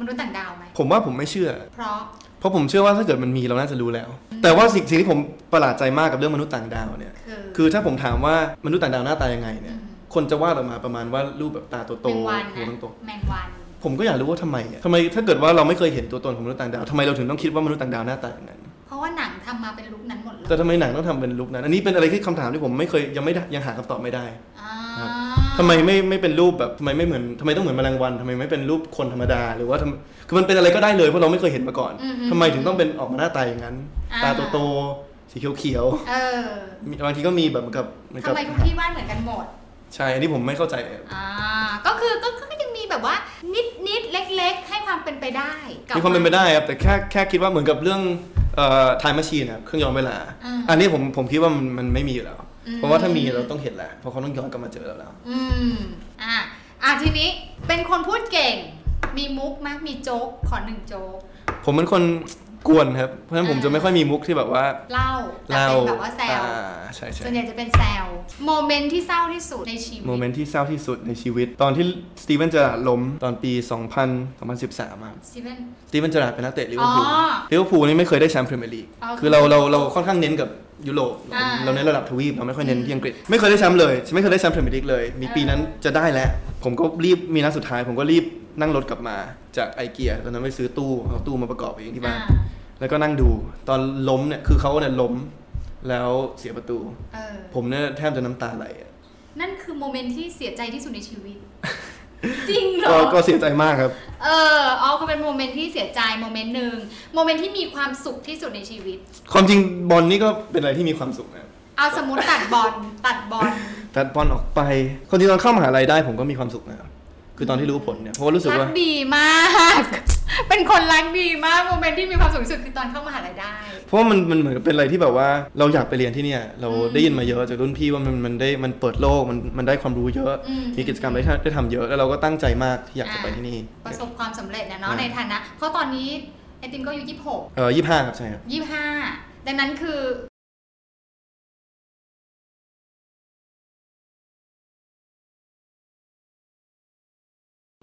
มนุษย์ต่างดาวไหมผมว่าผมไม่เชื่อ เพราะ เพราะผมเชื่อว่าถ้าเกิดมันมีเราน่าจะรู้แล้ว แต่ว่าสิ่งสิ่งที่ผมประหลาดใจมากกับเรื่องมนุษย์ต่างดาวเนี่ยคือคือถ้าผมถามว่ามนุษย์ต่างดาวหน้าตายังไงเนี่ยอืมคนจะวาดออกมาประมาณว่ารูปแบบตาโตแมงๆวันหัวนะโตแมงวันๆผมก็อยากรู้ว่าทำไมอะทำไมถ้าเกิดว่าเราไม่เคยเห็นตัวตนของมนุษย์ต่างดาวทำไมเราถึงต้องคิดว่ามนุษย์ต่างดาวหน้าตาอย่างนั้น เพราะว่าหนังทำมาเป็นลุคนั้นหมดเลยแต่ทำไมหนังต้องทำเป็นลุคนั้น อันนี้เป็นอะไรที่คำถามที่ผมไม่เคยยังไม่ได้ยังหาคำตอบไม่ได้อ่าครับ ทำไมไม่ไม่เป็นรูปแบบทำไมไม่เหมือนทำไมต้องเหมือนแมลงวันทำไมไม่เป็นรูปคนธรรมดาหรือว่าทำคือมันเป็นอะไรก็ได้เลยเพราะเราไม่เคยเห็นมาก่อนอืมทำไมถึงต้องเป็นออกมาหน้าตาอย่างนั้นอ่าตาโตๆสีเขียวเออๆมีบางทีก็มีแบบเหมือนกับเหมือนทำกับไมทุกที่วาดเหมือนกันหมด ใช่อันนี้ผมไม่เข้าใจเลยอ่า ก็คือก็ก็ยังมีแบบว่า นิดนิดเล็ก ๆ ให้ความเป็นไปได้กับ มีความเป็นไปได้ครับแต่แค่แค่คิดว่าเหมือนกับเรื่องเอ่อ time machine ครับเครื่องย้อนเวลาอืมอันนี้ผมผมคิดว่ามันมันไม่มีอยู่แล้วอืม เพราะว่าถ้ามีเราต้องเห็นแหละเพราะเขาต้องย้อนกลับมาเจอเราแล้ว อืมอะอะทีนี้เป็นคนพูดเก่ง มีมุกไหมมีโจ๊กขอหนึ่งโจ๊กผมเป็นคนกวนครับ เพราะฉะนั้นผมจะไม่ค่อยมีมุกที่แบบว่า เล่าแต่เล่าเป็นแบบว่าแซวอ่าใช่ใช่ส่วนใหญ่จะเป็นแซวโมเมนต์ที่เศร้าที่สุดในชีวิตโโมเมนต์ที่เศร้าที่สุดในชีวิต ตอนที่สตีเวนเจอร์ราร์ดล้มตอนปี 2000 2013ครับสตีเวนสตีเวนเจอร์ราร์ดเป็นนักเตะลิเวอร์พูลอ๋อลิเวอร์พูลนี่ไม่เคยได้แชมป์พรีเมียร์ลีกอ๋อคือเราเราเราค่อนข้างเน้นกับ ยุโรปอ่า เราเน้นระดับทวีปเราไม่ค่อยเน้นที่อังกฤษไม่เคยได้แชมป์เลย ไม่เคยได้แชมป์พรีเมียร์ลีกเลย มีปีนั้นจะได้แล้ว ผมก็รีบมีนัดสุดท้าย ผมก็รีบนั่งรถกลับมาจากไอเกียตอนนั้นไปซื้อตู้เอาตู้มาประกอบเองที่บ้านอ่าแล้วก็นั่งดูตอนล้มเนี่ยคือเขาเนี่ยล้มแล้วเสียประตู เออผมเนี่ยแทบจะน้ำตาไหลอะนั่นคือโมเมนต์ที่เสียใจที่สุดในชีวิต จริงเหรอก็ก็เสียใจมากครับ เอออ๋อก็เป็นโมเมนต์ที่เสียใจโมเมนต์หนึ่งโมเมนต์ที่มีความสุขที่สุดในชีวิต ความจริงบอลนี่ก็เป็นอะไรที่มีความสุขนะเอาสมมติตัดบอลตัดบอลตัดบอลออกไปคนที่ตอนเข้ามหาลัยได้ผมก็มีความสุขนะครับคือตอนที่รู้ผลเนี่ยเพราะว่ารู้สึกว่ารักดีมาก เป็นคนรักดีมากโมเมนต์ที่มีความสุขที่สุดคือตอนเข้ามหาลัยได้ เพราะว่ามันมันเหมือนกับเป็นอะไรที่แบบว่าเราอยากไปเรียนที่เนี่ย เราอืมได้ยินมาเยอะจากรุ่นพี่ว่ามันมันได้มันเปิดโลกมันมันได้ความรู้เยอะอืมมีกิจกรรมได้ทำได้ทำเยอะแล้วเราก็ตั้งใจมากที่อยากจะไปที่นี่ ประสบความสำเร็จนะเนาะอ่าในฐานะ เพราะตอนนี้ไอติมก็อายุยี่หกเออยี่ห้าครับใช่ครับยี่ห้าดังนั้นคือ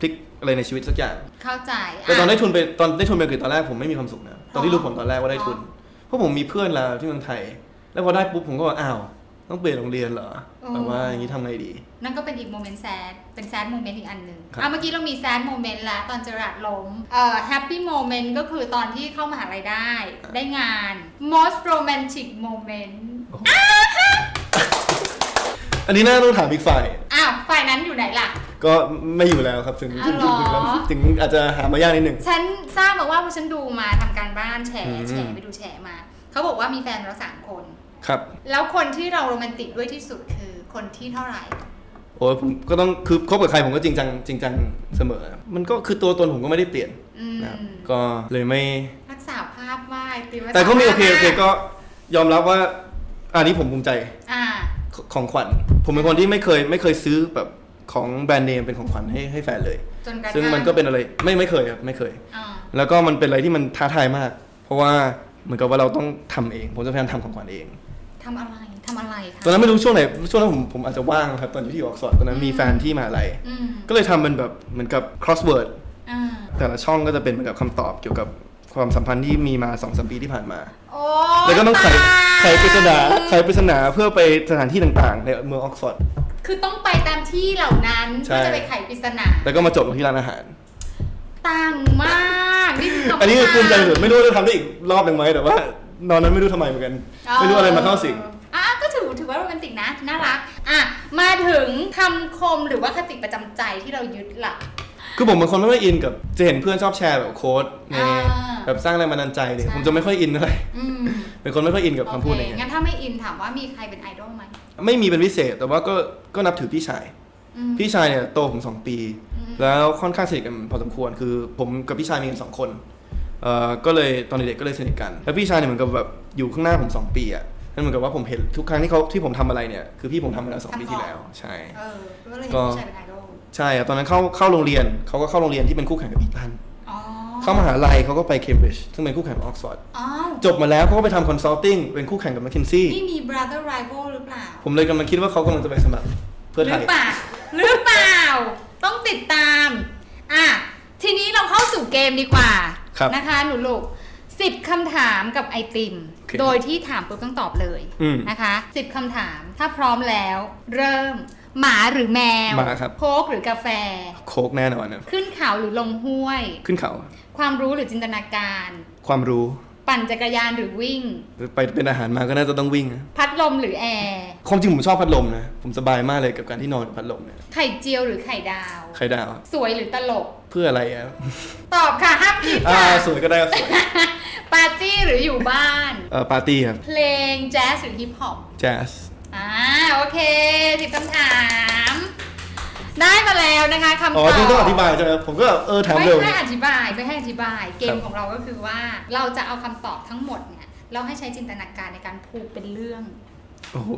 พลิกอะไรในชีวิตสักอย่าง เข้าใจแต่ตอนได้ทุนไปตอนได้ทุนไปอังกฤษตอนแรกผมไม่มีความสุขนะตอนที่รู้ผลตอนแรกว่าได้ทุน เพราะผมมีเพื่อนแล้วที่เมืองไทย แล้วพอได้ปุ๊บผมก็ว่าอ้าวต้องเปลี่ยนโรงเรียนเหรอแบบว่าอย่างนี้ทำไงดี นั่นก็เป็นอีก moment sad เป็น sad moment อีกอันหนึ่งครับอะเมื่อกี้เรามี sad moment แล้วตอนเจอราร์ดล้มเอ่อ happy moment ก็คือตอนที่เข้ามหาลัยได้ ได้งาน most romantic moment อันนี้น่าต้องถามอีกฝ่าย อ้าวฝ่ายนั้นอยู่ไหนล่ะ ก็ไม่อยู่แล้วครับ ถึงอ้าวถึงถึงเหรอถึงอาจจะหามายากนิดหนึ่ง ฉันทราบมาว่าเพราะฉันดูมาทำการบ้านแฉอืมแฉไปดูแฉมา เขาบอกว่ามีแฟนแล้วสามคน ครับ แล้วคนที่เราโรแมนติกด้วยที่สุดคือคนที่เท่าไหร่ โอ้ยผมก็ต้องคือคบกับใครผมก็จริงจังจริงจังเสมอ มันก็คือตัวตนผมก็ไม่ได้เปลี่ยนอืมนะครับก็เลยไม่ รักษาภาพว่าไอติมว่าแต่ก็มีโอเคสาารถโอเคก็ยอมรับว่าอันนี้ผมภูมิใจ อ่า ขของขวัญ ผมเป็นคนที่ไม่เคยไม่เคยซื้อแบบของแบรนด์เนมเป็นของขวัญให้ให้แฟนเลย จนกระทั่ง ซึ่งมันก็เป็นอะไรไม่ไม่เคยครับไม่เคย อ่าแล้วก็มันเป็นอะไรที่มันท้าทายมาก เพราะว่าเหมือนกับว่าเราต้องทำเอง ผมจะพยายามทำของขวัญเอง ทำอะไรทำอะไรคะตอนนั้นไม่รู้ช่วงไหนช่วงนั้นผมผมอาจจะว่างครับ ตอนอยู่ที่ออกซฟอร์ดตอนนั้นมีแฟนที่มหาลัยอืมก็เลยทำเป็นแบบเหมือนกับ crossword อ่าแต่ละช่องก็จะเป็นเหมือนกับคำตอบเกี่ยวกับความสัมพันธ์ที่มีมาสองสามปีที่ผ่านมาโอ้ แล้วก็ต้องไขตายไขปริศนาไขปริศนาเพื่อไปสถานที่ต่างๆ ในเมืองออกซฟอร์ดคือต้องไปตามที่เหล่านั้นใช่เพื่อจะไปไขปริศนา แล้วก็มาจบลงที่ร้านอาหารต่างมากนี่คือกรรมอันนี้คือภูมิใจการสุดไม่รู้ว่าจะทำได้อีกรอบหนึ่งไหมแต่ว่าตอนนั้นไม่รู้ทำไมเหมือนกัน ไม่รู้อะไรมาเข้าสิงอะก็ถือถือว่าโรแมนติกนะน่ารัก อะมาถึงคำคมหรือว่าคติประจำใจที่เรายึดล่ะ คือผมเป็นคนไม่ค่อยอินกับจะเห็นเพื่อนชอบแชร์แบบโค้ดในอ่า แบบสร้างแรงบันดาลใจเนี่ยใช่ผมจะไม่ค่อยอินเท่าไหร่อืมเป็นคนไม่ค่อยอินกับคำพูดอะไรโอเคเงี้ยงั้นถ้าไม่อินถามว่ามีใครเป็นไอดอลไหมไม่มีเป็นพิเศษแต่ว่าก็ก็นับถือพี่ชาย อืม พี่ชายเนี่ยโตผมสองปี อืม แล้วค่อนข้างสนิทกันพอสมควร คือผมกับพี่ชายมีกันสองคนเอ่อก็เลยตอนเด็กๆก็เลยสนิทกัน แล้วพี่ชายเนี่ยเหมือนกับแบบอยู่ข้างหน้าผมสองปีอะนั่นเหมือนกับว่าผมเห็นทุกครั้งที่เขาที่ผมทำอะไรเนี่ยคือพี่ผมทำมาแล้วสองปีที่แล้วใช่ เออก็เลยเห็นก็ผู้ชายเป็นไอดอล ใช่อะตอนนั้นเข้าเข้าโรงเรียนเขาก็เข้าโรงเรียนที่เป็นคู่แข่งกับอีตันอ๋อเข้ามหาลัยเขาก็ไปเคมบริดจ์ซึ่งเป็นคู่แข่งกับออกซฟอร์ดอ๋อจบมาแล้วเขาก็ไปทำ consulting เป็นคู่แข่งกับแมคคินซี่นี่มี brother rival หรือเปล่า ผมเลยกำลังคิดว่าเขากำลังจะไปสมัครเพื่อไทยหรือเปล่าหรือเปล่า ต้องติดตามอะทีนี้เราเข้าสู่เกมดีกว่าครับนะคะหนูลูกสิบคำถามกับไอติมโอเคโดยที่ถามปุ๊บต้องตอบเลยอืมนะคะสิบคำถามถ้าพร้อมแล้ว เริ่ม หมาหรือแมวหมาครับ โค้กหรือกาแฟ โค้กแน่นอนนะขึ้นเขาหรือลงห้วย ขึ้นเขา ความรู้หรือจินตนาการ ความรู้ ปั่นจักรยานหรือวิ่ง ไปเป็นอาหารมาก็น่าจะต้องวิ่งนะพัดลมหรือแอร์ความจริงผมชอบพัดลมนะ ผมสบายมากเลยกับการที่นอนกับพัดลมเนี่ยไข่เจียวหรือไข่ดาวใครดาว สวยหรือตลก เพื่ออะไรอะตอบค่ะห้ามผิดอ่าค่ะสวยก็ได้ครับสวยปาร์ตี้หรืออยู่บ้าน เอ่อปาร์ตี้ครับเพลงแจ๊สหรือฮิปฮอป แจ๊ส อ่าโอเคสิบคำถาม ได้มาแล้วนะคะคำตอ๋ออบจริงต้องอธิบายใช่ไหมผมก็เออถามไม่เร็วให้อธิบายไม่ให้อธิบายเกครัมบของเราก็คือว่าเราจะเอาคำตอบทั้งหมดเนี่ย เราให้ใช้จินตนาการในการพูดเป็นเรื่องโอ้โห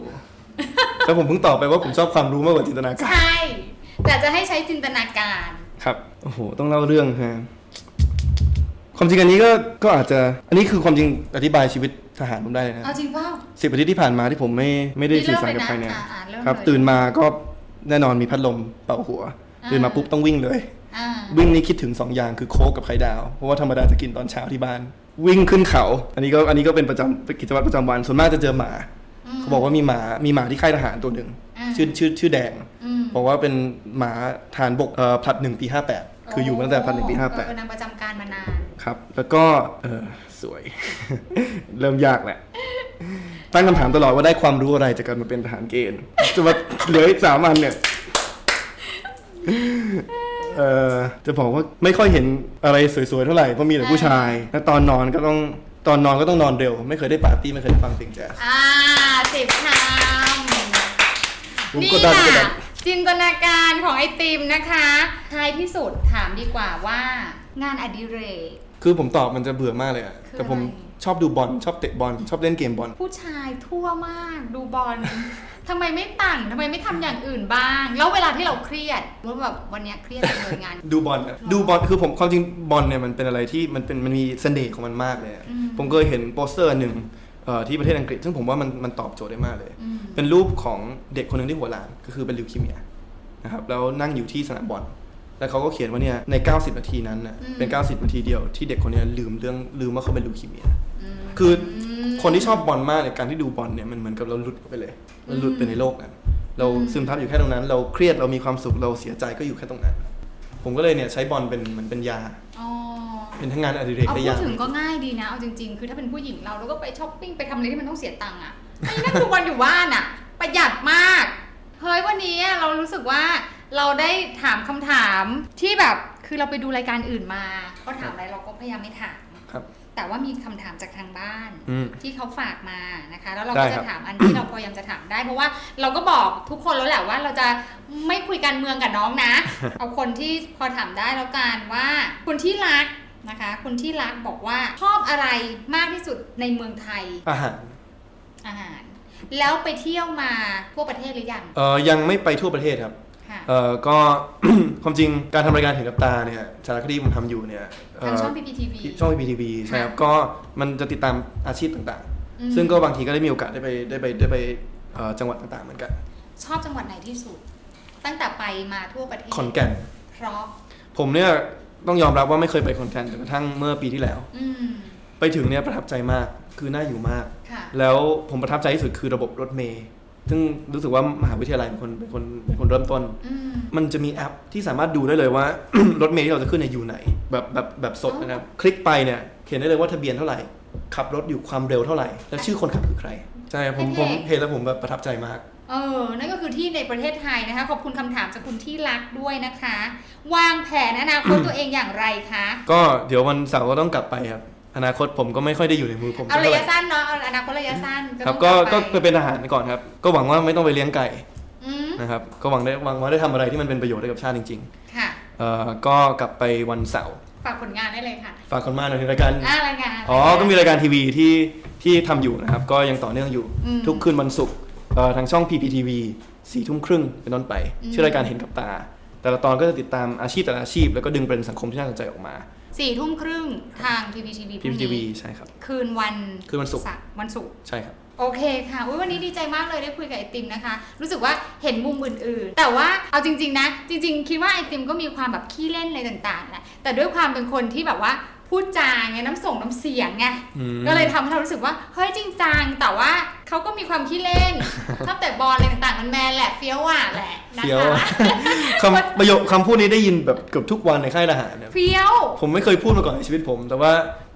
แล้วผมเพิ่งตอบไปว่าผมชอบความรู้มากกว่าจินตนาการใช่แต่จะให้ใช้จินตนาการครับโอ้โหต้องเล่าเรื่องฮะ ความจริงอันนี้ก็ก็อาจจะอันนี้คือความจริงอธิบายชีวิตทหารผมได้เลยนะเอาจริงเปล่าสิบอาทิตย์ที่ผ่านมาที่ผมไม่ไม่ได้สื่อสารกับใครเนี่ยอ่าอ่าเริ่มครับเลยตื่นมาก็แน่นอนมีพัดลมเป่าหัวอ่าตื่นมาปุ๊บต้องวิ่งเลยอ่าวิ่งนี่คิดถึงสองอย่างคือโค้กกับไข่ดาว เพราะว่าธรรมดาจะกินตอนเช้าที่บ้าน วิ่งขึ้นเขา อันนี้ก็อันนี้ก็เป็นประจำเป็นกิจวัตรประจำวันส่วนมากจะเจอหมามเขาบอกว่ามีหมามีหมาที่ค่ายทหารตัวหนึ่งอ่าชื่อชื่อชื่อแดงอืมบอกว่าเป็นหมาทหารบกเอ่อผลัดหนึ่งปีห้าแปด คืออยู่มาตั้งแต่ผลัดหนึ่งปีห้าแปดเออนางประจำการมานาน ครับ แล้วก็เออสวย เริ่มยากแหละ ตั้งคำถามตลอดว่าได้ความรู้อะไรจากการมาเป็นทหารเกณฑ์จะมาเหลืออีกสามอันเนี่ยเออจะบอกว่าไม่ค่อยเห็นอะไรสวยๆเท่าไหร่เพราะมีแต่ผู้ชาย แล้วตอนนอนก็ต้องตอนนอนก็ต้องนอนเร็ว ไม่เคยได้ปาร์ตี้ไม่เคยได้ฟังเพลงแจ๊สอ่าสิบคผมำนี่กดดันแหกดดัละน จินตนาการของไอติมนะคะท้ายที่สุดถามดีกว่าว่างานอดิเรก คือผมตอบมันจะเบื่อมากเลยอะคือแต่ผมอะไร ชอบดูบอลชอบเตะบอลชอบเล่นเกมบอล ผู้ชายทั่วมากดูบอล ทำไมไม่ต่างทำไมไม่ทำอย่างอื่นบ้าง แล้วเวลาที่เราเครียดรู้แบบวันเนี้ยเครียดจังเลยงาน ดูบอลอะดูบอลคือผมความจริงบอลเนี่ยมันเป็นอะไรที่มันเป็นมันมีเสน่ห์ของมันมากเลยอะอืม ผมเคยเห็นโปสเตอร์หนึ่งเอ่อ ที่ประเทศอังกฤษ ซึ่งผมว่ามันมันตอบโจทย์ได้มากเลยอืมเป็นรูปของเด็กคนหนึ่งที่หัวล้านก็คือเป็นลิวคีเมียนะครับแล้วนั่งอยู่ที่สนามบอลแล้วเขาก็เขียนว่าเนี่ยใน 90 นาทีนั้นน่ะอืมเป็น 90 นาทีเดียวที่เด็กคนเนี้ยลืมเรื่องลืมว่าเขาเป็นลิวคีเมียอืมคือคนที่ชอบบอลมากเนี่ยการที่ดูบอลเนี่ยมันเหมือนกับเราหลุดไปเลยเราหลุดไปในโลกนั้นเราอืมซึมซับอยู่แค่ตรงนั้น เราเครียดเรามีความสุขเราเสียใจก็อยู่แค่ตรงนั้น ผมก็เลยเนี่ยใช้บอลเป็นเหมือนเป็นยาอ๋อเป็นทั้งงานอดิเรกเอาได้พูยาดกถึงก็ง่ายดีนะ เอาจริง ๆ คือถ้าเป็นผู้หญิงเราเราก็ไปช้อปปิ้งไปทำอะไรที่มันต้องเสียตังค์อะไม่นั่งดูบอลอยู่บ้านอะประหยัดมาก เฮ้ยวันนี้อะเรารู้สึกว่าเราได้ถามคำถามที่แบบคือเราไปดูรายการอื่นมาเขาถามอะไรเราก็พยายามไม่ถาม ครับ แต่ว่ามีคำถามจากทางบ้านอืมที่เขาฝากมานะคะ แล้วเราได้ก็ครัจะบถามอันที่เราพยายามจะถามได้ เพราะว่าเราก็บอกทุกคนแล้วแหละว่าเราจะไม่คุยการเมืองกับน้องนะ เอาคนที่พอถามได้แล้วกันว่าคุณที่รักนะคะคุณที่รักบอกว่าชอบอะไรมากที่สุดในเมืองไทยอาหารอาหารแล้วไปเที่ยวมาทั่วประเทศหรือยังเอ่อยังไม่ไปทั่วประเทศครับค่ะ เอ่อก็ความจริงการทำรายการเห็นกับตาเนี่ยสารคดีผมทำอยู่เนี่ยเทางช่อง PPTV ช่อง PPTV ใช่ครับค่ะก็มันจะติดตามอาชีพต่างอืมๆซึ่งก็บางทีก็ได้มีโอกาสได้ไปได้ไปได้ไปเอ่อจังหวัดต่างๆเหมือนกัน ชอบจังหวัดไหนที่สุด ตั้งแต่ไปมาทั่วประเทศขอนแก่นเพราะผมเนี่ยต้องยอมรับว่าไม่เคยไปขอนแก่นจนกระทั่งเมื่อปีที่แล้วอืมไปถึงเนี่ยประทับใจมากคือน่าอยู่มากค่ะแล้วผมประทับใจที่สุดคือระบบรถเมย์ ซึ่งรู้สึกว่ามหาวิทยาลัยเป็นคนเป็นคนเป็นคนเริ่มต้นอืมมันจะมีแอปที่สามารถดูได้เลยว่า รถเมย์ที่เราจะขึ้นเนี่ยอยู่ไหน แบบแบบแบบสดนะครับ คลิกไปเนี่ยเห็นได้เลยว่าทะเบียนเท่าไหร่ ขับรถอยู่ความเร็วเท่าไหร่ และชื่อคนขับคือใคร ใช่ผมผมเห็นแล้วผมแบบประทับใจมากเออ นั่นก็คือที่ในประเทศไทยนะคะ ขอบคุณคำถามจากคุณที่รักด้วยนะคะ วางแผนอนาคตตัวเองอย่างไรคะ ก็เดี๋ยววันเสาร์ก็ต้องกลับไปครับ อนาคตผมก็ไม่ค่อยได้อยู่ในมือผมเอาเท่าระไหยะร่สั้นเนาะเอาอนาคตระยะสั้นครับต้ก็องก็ลับไปเป็นทหารก่อนครับ ก็หวังว่าไม่ต้องไปเลี้ยงไก่อืมนะครับก็หวังได้หวังว่าได้ทำอะไรที่มันเป็นประโยชน์ให้กับชาติจริงค่ะๆเอ่อก็กลับไปวันเสาร์ฝากผลงานได้เลยค่ะ ฝากคนมากหน่อยถึงรายการอ่ารายงานอ๋อก็มีรายการทีวีที่ที่ทำอยู่นะครับ ก็ยังต่อเนื่องอยู่อืมทุกคืนวันศุกร์เอ่อทางช่อง PPTV สี่ทุ่มครึ่งเป็นต้นไปอืมชื่อรายการเห็นกับตา แต่ละตอนก็จะติดตามอาชีพแต่ละอาชีพ แล้วก็ดึงประเด็นสังคมที่น่าสนใจออกมา สี่ทุ่มครึ่งทาง PPTV พรุ่ง PPTV นี้ใช่ครับ คืนวันคืนวันศุกร์วันศุกร์ใช่ครับโอเคค่ะอุ๊ยวันนี้ดีใจมากเลยได้คุยกับไอติมนะคะ รู้สึกว่าเห็นมุมอื่นๆ แต่ว่าเอาจริง ๆ นะ จริง ๆ คิดว่าไอติมก็มีความแบบขี้เล่นอะไรต่างๆนะแต่ด้วยความเป็นคนที่แบบว่า พูดจาไงน้ำส่งน้ำเสียงไงอืมก็เลยทำให้เรารู้สึกว่าเฮ้ยจริงจังแต่ว่าเขาก็มีความขี้เล่นชอบแต่บอลอะไรต่างๆมันแมนแหละเฟี้ยวอะแหละนะเฟี้ยวคะคำประโยคคำพูดนี้ได้ยินแบบเกือบทุกวันในค่ายทหารเนี่ยเฟี้ยว ผมไม่เคยพูดมาก่อนในชีวิตผม แต่ว่า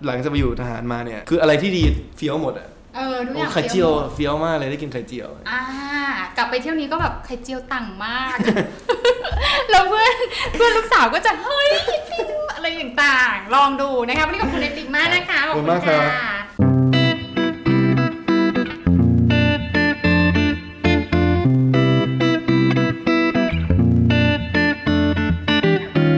หลังจากไปอยู่ทหารมาเนี่ย คืออะไรที่ดีเฟี้ยวหมดอะ เออทุกอโอ้ย่างไข่เจียวฟี้หมดเฟี้ยวมากเลยได้กินไข่เจียว อ่ากลับไปเที่ยวนี้ก็แบบไข่เจียวตังมาก แล้วเพื่อนเพื่อนลูกสาวก็จะเฮ้ยอะไรต่างๆ ลองดูนะคะวันนี้ขอบคุณไอติมมากนะคะขอบขอบคุคุณณมากครับค่ะ